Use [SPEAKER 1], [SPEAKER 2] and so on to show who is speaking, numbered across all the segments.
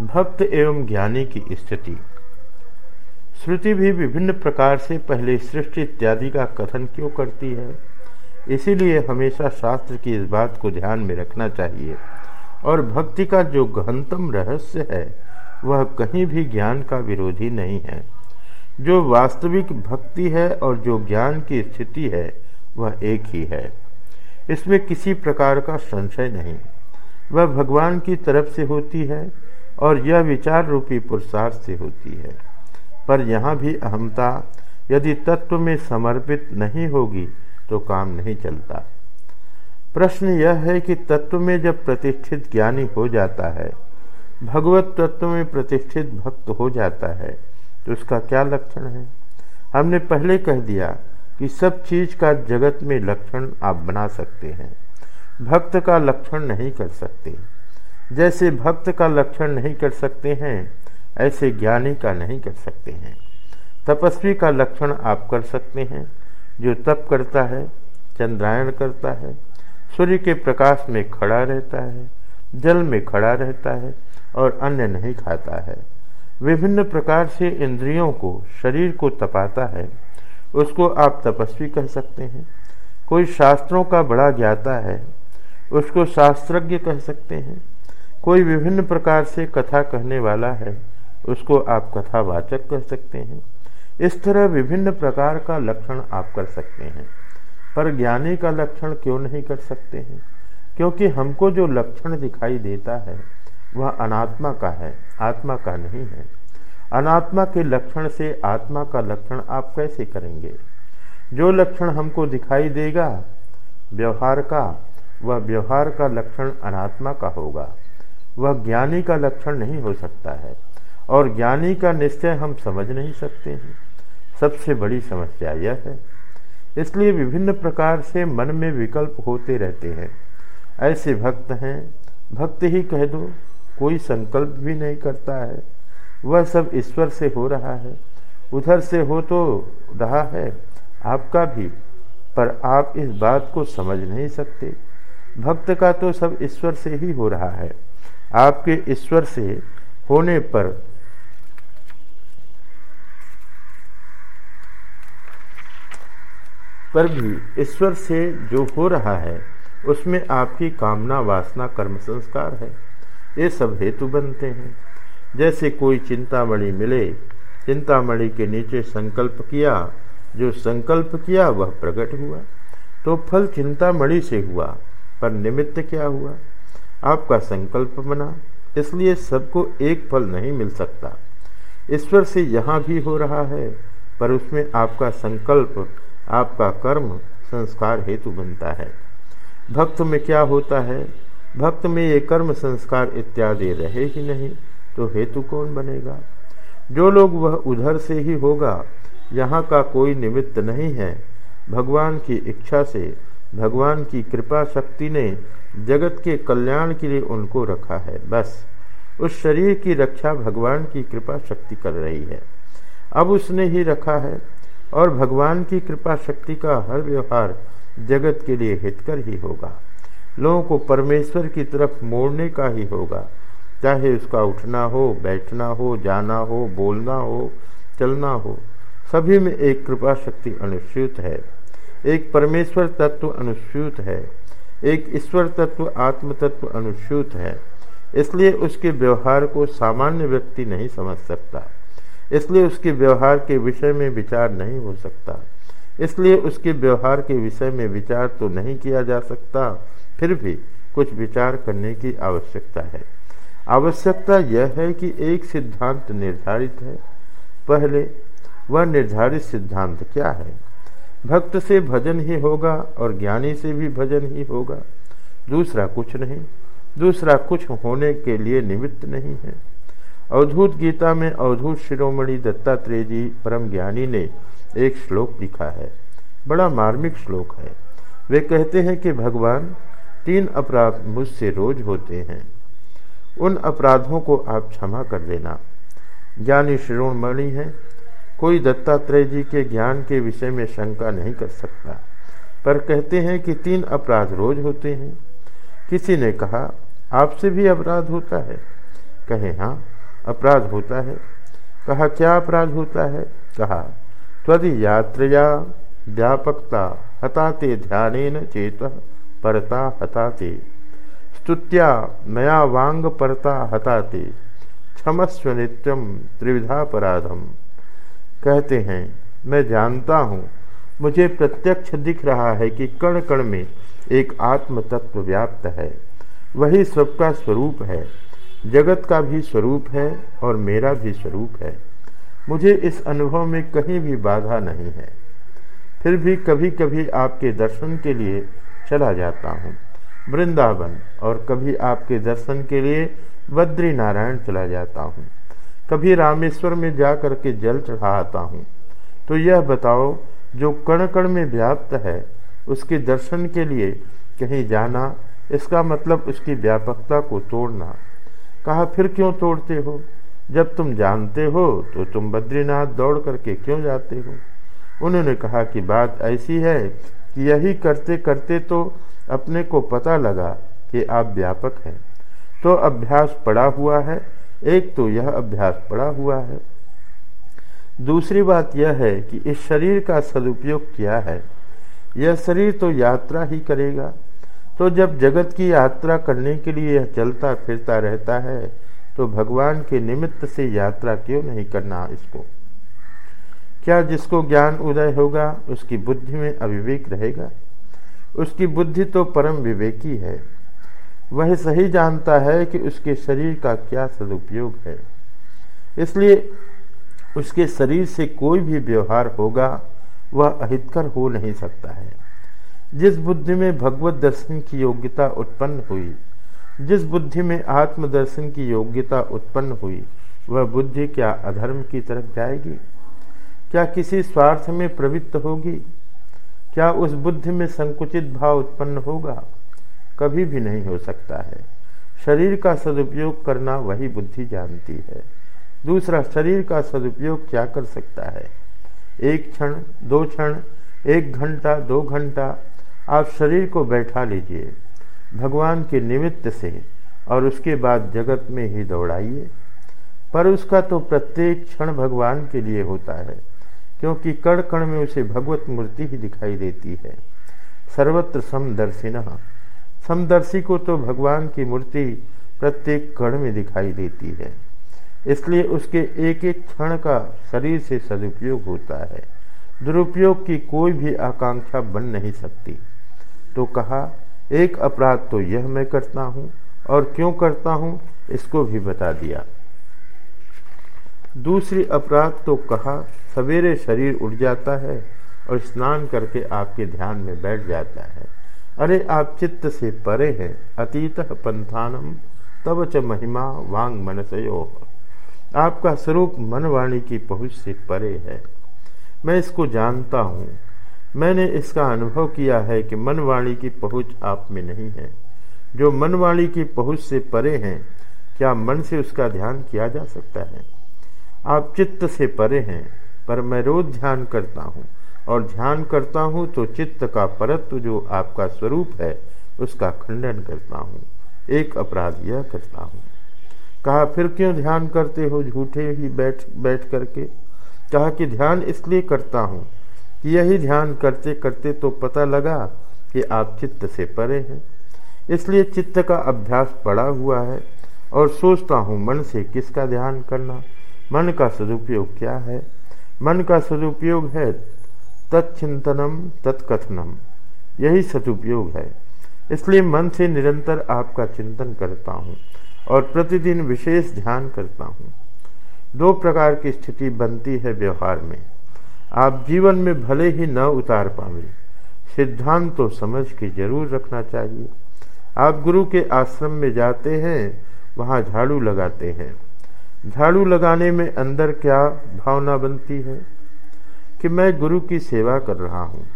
[SPEAKER 1] भक्त एवं ज्ञानी की स्थिति। श्रुति भी विभिन्न प्रकार से पहले सृष्टि इत्यादि का कथन क्यों करती है? इसीलिए हमेशा शास्त्र की इस बात को ध्यान में रखना चाहिए। और भक्ति का जो गहनतम रहस्य है, वह कहीं भी ज्ञान का विरोधी नहीं है। जो वास्तविक भक्ति है और जो ज्ञान की स्थिति है, वह एक ही है। इसमें किसी प्रकार का संशय नहीं। वह भगवान की तरफ़ से होती है और यह विचार रूपी पुरुषार्थ से होती है। पर यहाँ भी अहमता, यदि तत्व में समर्पित नहीं होगी तो काम नहीं चलता। प्रश्न यह है कि तत्व में जब प्रतिष्ठित ज्ञानी हो जाता है, भगवत तत्व में प्रतिष्ठित भक्त हो जाता है तो उसका क्या लक्षण है? हमने पहले कह दिया कि सब चीज़ का जगत में लक्षण आप बना सकते हैं। भक्त का लक्षण नहीं कर सकते। जैसे भक्त का लक्षण नहीं कर सकते हैं, ऐसे ज्ञानी का नहीं कर सकते हैं। तपस्वी का लक्षण आप कर सकते हैं, जो तप करता है, चंद्रायण करता है, सूर्य के प्रकाश में खड़ा रहता है, जल में खड़ा रहता है और अन्य नहीं खाता है। विभिन्न प्रकार से इंद्रियों को, शरीर को तपाता है, उसको आप तपस्वी कह सकते हैं। कोई शास्त्रों का बड़ा ज्ञाता है, उसको शास्त्रज्ञ कह सकते हैं। कोई विभिन्न प्रकार से कथा कहने वाला है, उसको आप कथावाचक कह सकते हैं। इस तरह विभिन्न प्रकार का लक्षण आप कर सकते हैं। पर ज्ञानी का लक्षण क्यों नहीं कर सकते हैं? क्योंकि हमको जो लक्षण दिखाई देता है, वह अनात्मा का है, आत्मा का नहीं है। अनात्मा के लक्षण से आत्मा का लक्षण आप कैसे करेंगे? जो लक्षण हमको दिखाई देगा, व्यवहार का, वह व्यवहार का लक्षण अनात्मा का होगा। वह ज्ञानी का लक्षण नहीं हो सकता है, और ज्ञानी का निश्चय हम समझ नहीं सकते हैं। सबसे बड़ी समस्या यह है। इसलिए विभिन्न प्रकार से मन में विकल्प होते रहते हैं। ऐसे भक्त हैं, भक्त ही कह दो, कोई संकल्प भी नहीं करता है। वह सब ईश्वर से हो रहा है। उधर से हो तो रहा है, आपका भी, पर आप इस बात को समझ नहीं सकते। भक्त का तो सब ईश्वर से ही हो रहा है। आपके ईश्वर से होने पर पर भी ईश्वर से जो हो रहा है, उसमें आपकी कामना, वासना, कर्म संस्कार है। ये सब हेतु बनते हैं। जैसे कोई चिंतामणि मिले, चिंतामणि के नीचे संकल्प किया, जो संकल्प किया, वह प्रकट हुआ। तो फल चिंतामणि से हुआ, पर निमित्त क्या हुआ? आपका संकल्प बना, इसलिए सबको एक फल नहीं मिल सकता। ईश्वर से यहाँ भी हो रहा है, पर उसमें आपका संकल्प, आपका कर्म संस्कार हेतु बनता है। भक्त में क्या होता है? भक्त में ये कर्म संस्कार इत्यादि रहे ही नहीं तो हेतु कौन बनेगा? जो लोग वह उधर से ही होगा, यहाँ का कोई निमित्त नहीं है। भगवान की इच्छा से, भगवान की कृपा शक्ति ने जगत के कल्याण के लिए उनको रखा है। बस, उस शरीर की रक्षा भगवान की कृपा शक्ति कर रही है। अब उसने ही रखा है, और भगवान की कृपा शक्ति का हर व्यवहार जगत के लिए हितकर ही होगा। लोगों को परमेश्वर की तरफ़ मोड़ने का ही होगा। चाहे उसका उठना हो, बैठना हो, जाना हो, बोलना हो, चलना हो, सभी में एक कृपा शक्ति अनुस्यूत है। एक परमेश्वर तत्व अनुस्यूत है। एक ईश्वर तत्व, आत्म तत्व अनुस्यूत है। इसलिए उसके व्यवहार को सामान्य व्यक्ति नहीं समझ सकता। इसलिए उसके व्यवहार के विषय में विचार नहीं हो सकता। इसलिए उसके व्यवहार के विषय में विचार तो नहीं किया जा सकता, फिर भी कुछ विचार करने की आवश्यकता है। आवश्यकता यह है कि एक सिद्धांत निर्धारित है। पहले, वह निर्धारित सिद्धांत क्या है? भक्त से भजन ही होगा और ज्ञानी से भी भजन ही होगा। दूसरा कुछ नहीं, दूसरा कुछ होने के लिए निमित्त नहीं है। अवधूत गीता में अवधूत शिरोमणि दत्तात्रेय जी परम ज्ञानी ने एक श्लोक लिखा है। बड़ा मार्मिक श्लोक है। वे कहते हैं कि भगवान, तीन अपराध मुझसे रोज होते हैं। उन अपराधों को आप क्षमा कर देना। ज्ञानी शिरोमणि है कोई दत्तात्रेय जी के ज्ञान के विषय में शंका नहीं कर सकता। पर कहते हैं कि तीन अपराध रोज होते हैं। किसी ने कहा, आपसे भी अपराध होता है। कहे हाँ अपराध होता है। कहा, क्या अपराध होता है? कहा, त्वद यात्रया व्यापकता हताते ध्यान चेत परता हताते। स्तुत्या नया वांग परता हताते। क्षमस्व नित्यम त्रिविधापराधम कहते हैं, मैं जानता हूँ। मुझे प्रत्यक्ष दिख रहा है कि कण कण में एक आत्म तत्व व्याप्त है। वही सबका स्वरूप है। जगत का भी स्वरूप है और मेरा भी स्वरूप है। मुझे इस अनुभव में कहीं भी बाधा नहीं है। फिर भी कभी कभी आपके दर्शन के लिए चला जाता हूँ। वृंदावन और कभी आपके दर्शन के लिए बद्री नारायण चला जाता हूँ। कभी रामेश्वर में जा कर के जल चढ़ाता हूँ। तो यह बताओ, जो कण कण में व्याप्त है, उसके दर्शन के लिए कहीं जाना, इसका मतलब उसकी व्यापकता को तोड़ना। कहा, फिर क्यों तोड़ते हो? जब तुम जानते हो तो तुम बद्रीनाथ दौड़ करके क्यों जाते हो? उन्होंने कहा कि बात ऐसी है कि यही करते करते तो अपने को पता लगा कि आप व्यापक हैं। तो अभ्यास पड़ा हुआ है एक तो यह अभ्यास पड़ा हुआ है। दूसरी बात यह है कि इस शरीर का सदुपयोग किया है? यह शरीर तो यात्रा ही करेगा। तो जब जगत की यात्रा करने के लिए यह चलता फिरता रहता है तो भगवान के निमित्त से यात्रा क्यों नहीं करना इसको? क्या जिसको ज्ञान उदय होगा, उसकी बुद्धि में अविवेक रहेगा? उसकी बुद्धि तो परम विवेकी है। वह सही जानता है कि उसके शरीर का क्या सदुपयोग है। इसलिए उसके शरीर से कोई भी व्यवहार होगा, वह अहितकर हो नहीं सकता है। जिस बुद्धि में भगवत दर्शन की योग्यता उत्पन्न हुई, जिस बुद्धि में आत्मदर्शन की योग्यता उत्पन्न हुई, वह बुद्धि क्या अधर्म की तरफ़ जाएगी? क्या किसी स्वार्थ में प्रवृत्त होगी? क्या उस बुद्धि में संकुचित भाव उत्पन्न होगा? कभी भी नहीं हो सकता है। शरीर का सदुपयोग करना वही बुद्धि जानती है। दूसरा, शरीर का सदुपयोग क्या कर सकता है? एक क्षण, दो क्षण, एक घंटा, दो घंटा, आप शरीर को बैठा लीजिए, भगवान के निमित्त से, और उसके बाद जगत में ही दौड़ाइए। पर उसका तो प्रत्येक क्षण भगवान के लिए होता है, क्योंकि कण कण में उसे भगवत मूर्ति ही दिखाई देती है। सर्वत्र समदर्शिन समदर्शी को तो भगवान की मूर्ति प्रत्येक कण में दिखाई देती है। इसलिए उसके एक एक क्षण का शरीर से सदुपयोग होता है। दुरुपयोग की कोई भी आकांक्षा बन नहीं सकती। तो कहा, एक अपराध तो यह मैं करता हूँ और क्यों करता हूँ, इसको भी बता दिया। दूसरी अपराध तो कहा, सवेरे शरीर उठ जाता है और स्नान करके आपके ध्यान में बैठ जाता है। अरे आप चित्त से परे हैं, अतीत पंथानम, तब च महिमा वांग मनसयो आपका स्वरूप मनवाणी की पहुँच से परे है। मैं इसको जानता हूँ। मैंने इसका अनुभव किया है कि मनवाणी की पहुँच आप में नहीं है। जो मनवाणी की पहुँच से परे हैं, क्या मन से उसका ध्यान किया जा सकता है? आप चित्त से परे हैं, पर मैं रोज ध्यान करता हूँ। और ध्यान करता हूँ तो चित्त का परत्व जो आपका स्वरूप है, उसका खंडन करता हूँ। एक अपराध यह करता हूँ। कहा, फिर क्यों ध्यान करते हो झूठे ही बैठ बैठ करके? कहा कि ध्यान इसलिए करता हूँ कि यही ध्यान करते करते तो पता लगा कि आप चित्त से परे हैं। इसलिए चित्त का अभ्यास पड़ा हुआ है और सोचता हूँ, मन से किसका ध्यान करना? मन का सदुपयोग क्या है? मन का सदुपयोग है तत्चिंतनम, तत्कथनम। यही सदुपयोग है। इसलिए मन से निरंतर आपका चिंतन करता हूँ और प्रतिदिन विशेष ध्यान करता हूँ। दो प्रकार की स्थिति बनती है व्यवहार में। आप जीवन में भले ही न उतार पावे, सिद्धांत तो समझ के ज़रूर रखना चाहिए। आप गुरु के आश्रम में जाते हैं, वहाँ झाड़ू लगाते हैं। झाड़ू लगाने में अंदर क्या भावना बनती है? कि मैं गुरु की सेवा कर रहा हूँ।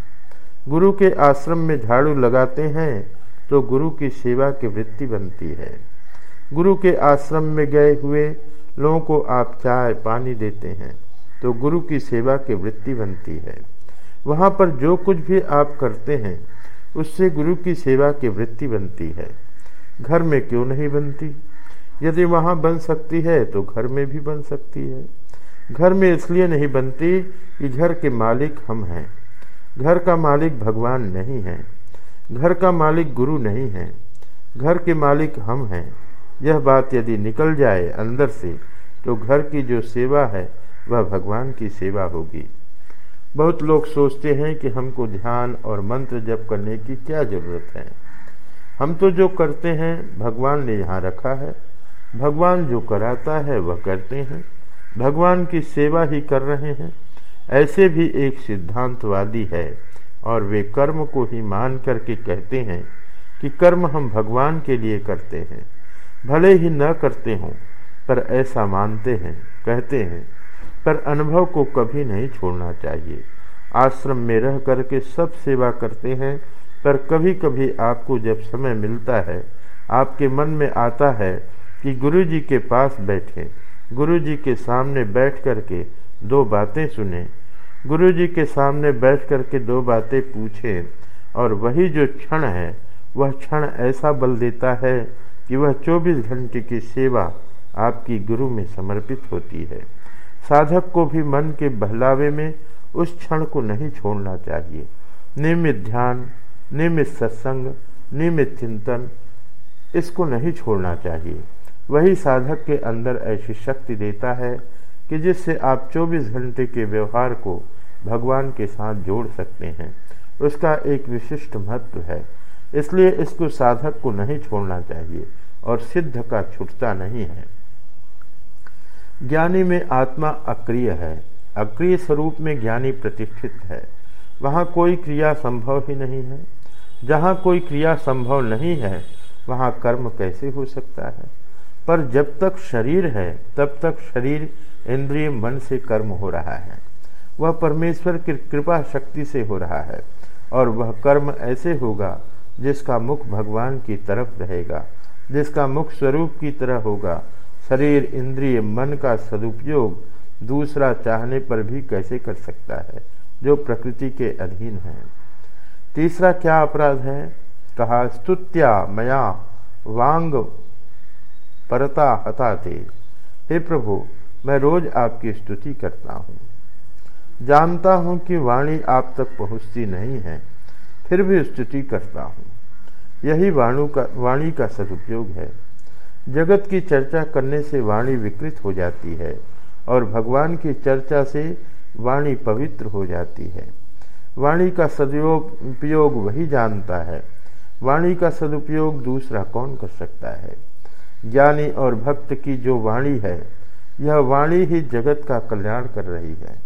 [SPEAKER 1] गुरु के आश्रम में झाड़ू लगाते हैं तो गुरु की सेवा की वृत्ति बनती है। गुरु के आश्रम में गए हुए लोगों को आप चाय पानी देते हैं तो गुरु की सेवा की वृत्ति बनती है। वहाँ पर जो कुछ भी आप करते हैं, उससे गुरु की सेवा की वृत्ति बनती है। घर में क्यों नहीं बनती? यदि वहाँ बन सकती है तो घर में भी बन सकती है। घर में इसलिए नहीं बनती कि घर के मालिक हम हैं। घर का मालिक भगवान नहीं है। घर का मालिक गुरु नहीं है। घर के मालिक हम हैं। यह बात यदि निकल जाए अंदर से तो घर की जो सेवा है, वह भगवान की सेवा होगी। बहुत लोग सोचते हैं कि हमको ध्यान और मंत्र जप करने की क्या ज़रूरत है। हम तो जो करते हैं, भगवान ने यहाँ रखा है। भगवान जो कराता है, वह करते हैं। भगवान की सेवा ही कर रहे हैं। ऐसे भी एक सिद्धांतवादी है और वे कर्म को ही मान करके कहते हैं कि कर्म हम भगवान के लिए करते हैं। भले ही न करते हों, पर ऐसा मानते हैं, कहते हैं, पर अनुभव को कभी नहीं छोड़ना चाहिए। आश्रम में रह करके सब सेवा करते हैं, पर कभी कभी आपको जब समय मिलता है, आपके मन में आता है कि गुरु जी के पास बैठे। गुरु जी के सामने बैठ कर के दो बातें सुने। गुरु जी के सामने बैठ कर के दो बातें पूछें और वही जो क्षण है, वह क्षण ऐसा बल देता है कि वह 24 घंटे की सेवा आपकी गुरु में समर्पित होती है। साधक को भी मन के बहलावे में उस क्षण को नहीं छोड़ना चाहिए। नियमित ध्यान, नियमित सत्संग, नियमित चिंतन, इसको नहीं छोड़ना चाहिए। वही साधक के अंदर ऐसी शक्ति देता है कि जिससे आप 24 घंटे के व्यवहार को भगवान के साथ जोड़ सकते हैं। उसका एक विशिष्ट महत्व है। इसलिए इसको साधक को नहीं छोड़ना चाहिए और सिद्ध का छुटता नहीं है। ज्ञानी में आत्मा अक्रिय है। अक्रिय स्वरूप में ज्ञानी प्रतिष्ठित है। वहाँ कोई क्रिया संभव ही नहीं है। जहाँ कोई क्रिया संभव नहीं है, वहाँ कर्म कैसे हो सकता है? पर जब तक शरीर है, तब तक शरीर इंद्रिय मन से कर्म हो रहा है। वह परमेश्वर की कृपा शक्ति से हो रहा है और वह कर्म ऐसे होगा जिसका मुख भगवान की तरफ़ रहेगा, जिसका मुख स्वरूप की तरह होगा। शरीर, इंद्रिय, मन का सदुपयोग दूसरा चाहने पर भी कैसे कर सकता है, जो प्रकृति के अधीन है। तीसरा क्या अपराध है? कहा, स्तुत्या मया वांग परता हताते हे प्रभु, मैं रोज आपकी स्तुति करता हूँ। जानता हूँ कि वाणी आप तक पहुँचती नहीं है, फिर भी स्तुति करता हूँ। यही वाणु का, वाणी का सदुपयोग है। जगत की चर्चा करने से वाणी विकृत हो जाती है, और भगवान की चर्चा से वाणी पवित्र हो जाती है। वाणी का सदुपयोग वही जानता है। वाणी का सदुपयोग दूसरा कौन कर सकता है? ज्ञानी और भक्त की जो वाणी है, यह वाणी ही जगत का कल्याण कर रही है।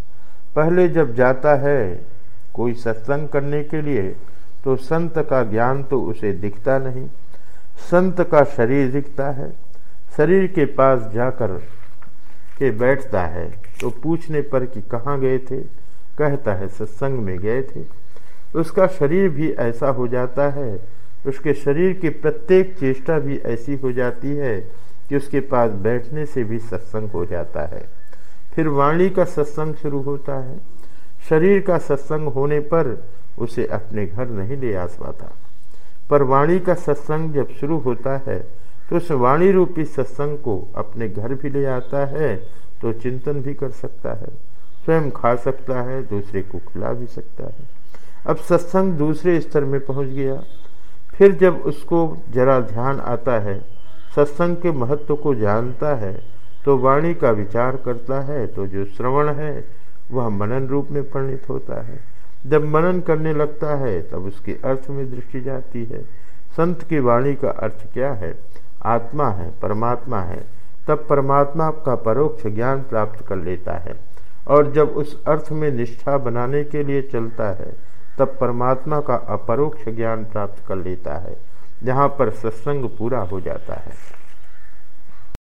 [SPEAKER 1] पहले जब जाता है कोई सत्संग करने के लिए तो संत का ज्ञान तो उसे दिखता नहीं। संत का शरीर दिखता है। शरीर के पास जाकर के बैठता है तो पूछने पर कि कहाँ गए थे? कहता है, सत्संग में गए थे। उसका शरीर भी ऐसा हो जाता है उसके शरीर की प्रत्येक चेष्टा भी ऐसी हो जाती है कि उसके पास बैठने से भी सत्संग हो जाता है। फिर वाणी का सत्संग शुरू होता है। शरीर का सत्संग होने पर उसे अपने घर नहीं ले आ पाता। पर वाणी का सत्संग जब शुरू होता है तो उस वाणी रूपी सत्संग को अपने घर भी ले आता है तो चिंतन भी कर सकता है। स्वयं खा सकता है, दूसरे को खिला भी सकता है। अब सत्संग दूसरे स्तर में पहुँच गया। फिर जब उसको जरा ध्यान आता है, सत्संग के महत्व को जानता है तो वाणी का विचार करता है तो जो श्रवण है, वह मनन रूप में परिणित होता है। जब मनन करने लगता है, तब उसके अर्थ में दृष्टि जाती है। संत की वाणी का अर्थ क्या है? आत्मा है, परमात्मा है, तब परमात्मा का परोक्ष ज्ञान प्राप्त कर लेता है, और जब उस अर्थ में निष्ठा बनाने के लिए चलता है तब परमात्मा का अपरोक्ष ज्ञान प्राप्त कर लेता है, जहाँ पर सत्संग पूरा हो जाता है।